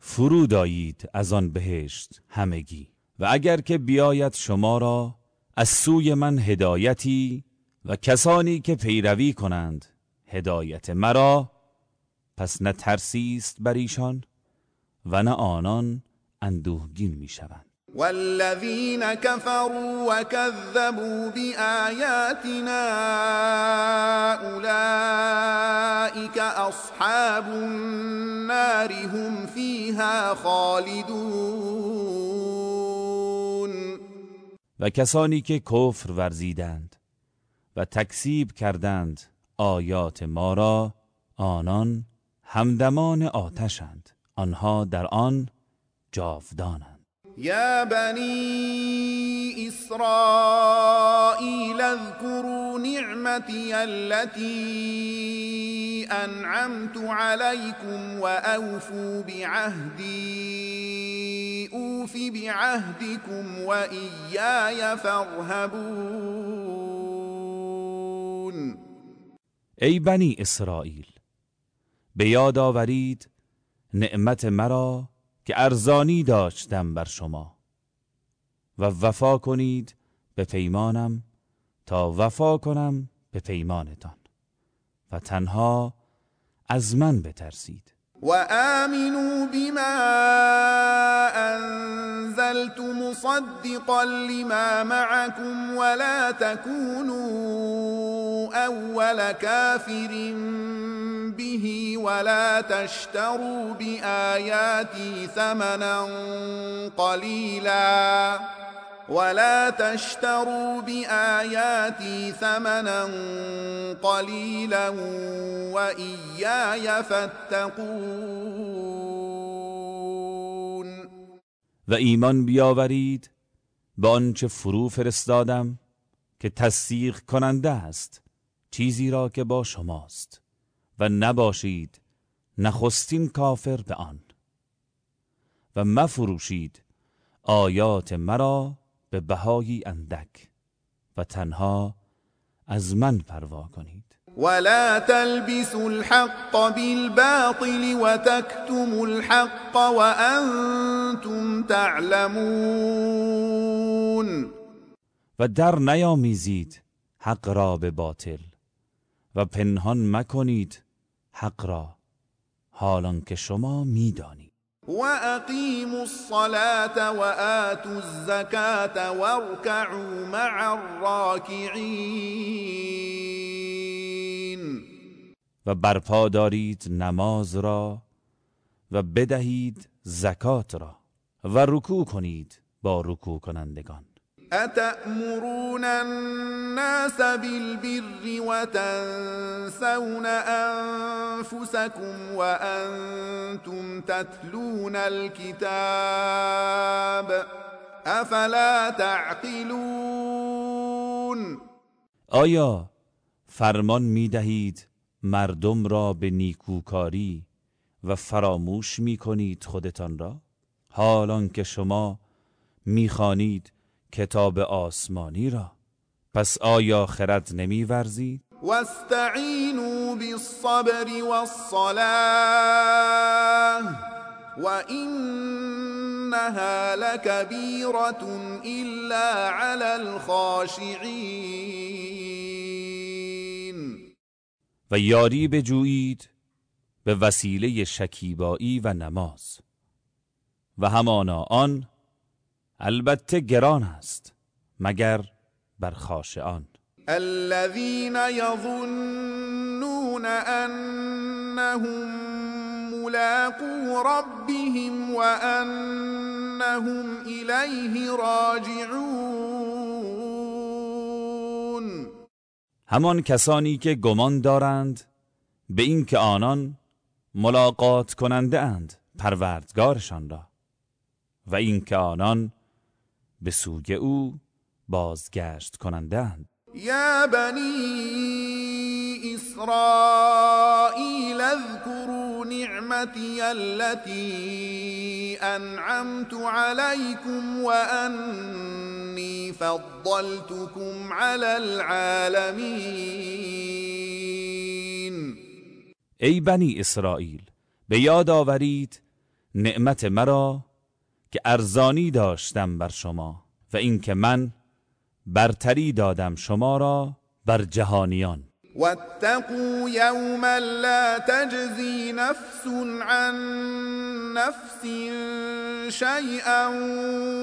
فرود آیید از آن بهشت همگی. و اگر که بیاید شما را از سوی من هدایتی و کسانی که پیروی کنند هدایت مرا پس نه ترسی است بر ایشان و نه آنان اندوهگین می‌شوند. والذين كفروا وكذبوا بآياتنا أولئك أصحاب النار هم فيها خالدون. و کسانی که کفر ورزیدند و تکسیب کردند آیات ما را آنان همدمان آتشند. آنها در آن جاودانند. يا بني إسرائيل اذكروا نعمتي التي أنعمت عليكم وأوفوا بعهدي أوف بعهدكم وإياي فارهبون. ای بنی اسرائیل به یاد آورید نعمت مرا که ارزانی داشتم بر شما. و وفا کنید به پیمانم تا وفا کنم به پیمانتان. و تنها از من بترسید. وآمنوا بما أنزلت مصدقا لما معكم ولا تكونوا أول كافر به ولا تشتروا بآياتي ثمنا قليلا ولا تشتروا بآياتي ثمنا قليلا وإياي فاتقون. و ایمان بیاورید به آنچه فرو فرستادم که تصدیق کننده است. چیزی را که با شماست و نباشید نخستین کافر به آن و مفروشید آیات مرا به بهایی اندک و تنها از من پروا کنید. ولا تلبسوا الحق بالباطل وتكتموا الحق وأنتم تعلمون. و در نیامیزید حق را به باطل. و پنهان مکنید حق را حالان که شما می‌دانید. وأقيموا الصلاة وآتوا الزكاة واركعوا مع الراكعين و برپا دارید نماز را و بدهید زکات را و رکوع کنید با رکوع کنندگان. أتأمرون الناس بالبر وتنسون أنفسكم وأنتم تتلون الكتاب أفلا تعقلون؟ آیا فرمان می دهید مردم را به نیکوکاری و فراموش می کنید خودتان را؟ حالان که شما می‌خوانید کتاب آسمانی را. پس آیا خرد نمی ورزید واستعینوا بالصبر والصلاة وإنها لكبيرة إلا على الخاشعين و یاری بجویید به وسیله شکیبایی و نماز. و همانا آن البته گران است مگر بر خاشعان الذين يظنون أنهم ملاقو ربهم وأنهم إليه راجعون. همان کسانی که گمان دارند به اینکه آنان ملاقات کننده اند پروردگارشان را و اینکه آنان به سوی او بازگشت کنندند یا بنی اسرائیل اذكروا نعمتی التي انعمت عليكم واني فضلتكم على العالمین. ای بنی اسرائیل به یاد آورید نعمت مرا که ارزانی داشتم بر شما و اینکه من برتری دادم شما را بر جهانیان. واتقوا یوما لا تجزی نفس عن نفس شیئا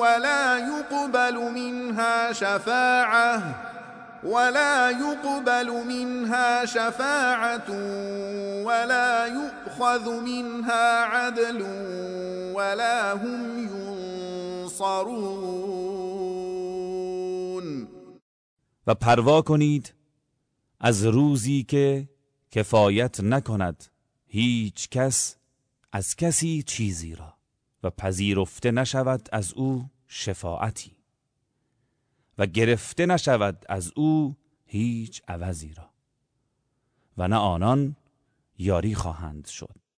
ولا يقبل منها شفاعه. ولا يقبل منها شفاعة ولا يؤخذ منها عدل ولا هم ينصرون. و پروا کنید از روزی که کفایت نکند هیچ کس از کسی چیزی را و پذیرفته نشود از او شفاعتی. و گرفته نشود از او هیچ عوضی را. و نه آنان یاری خواهند شد.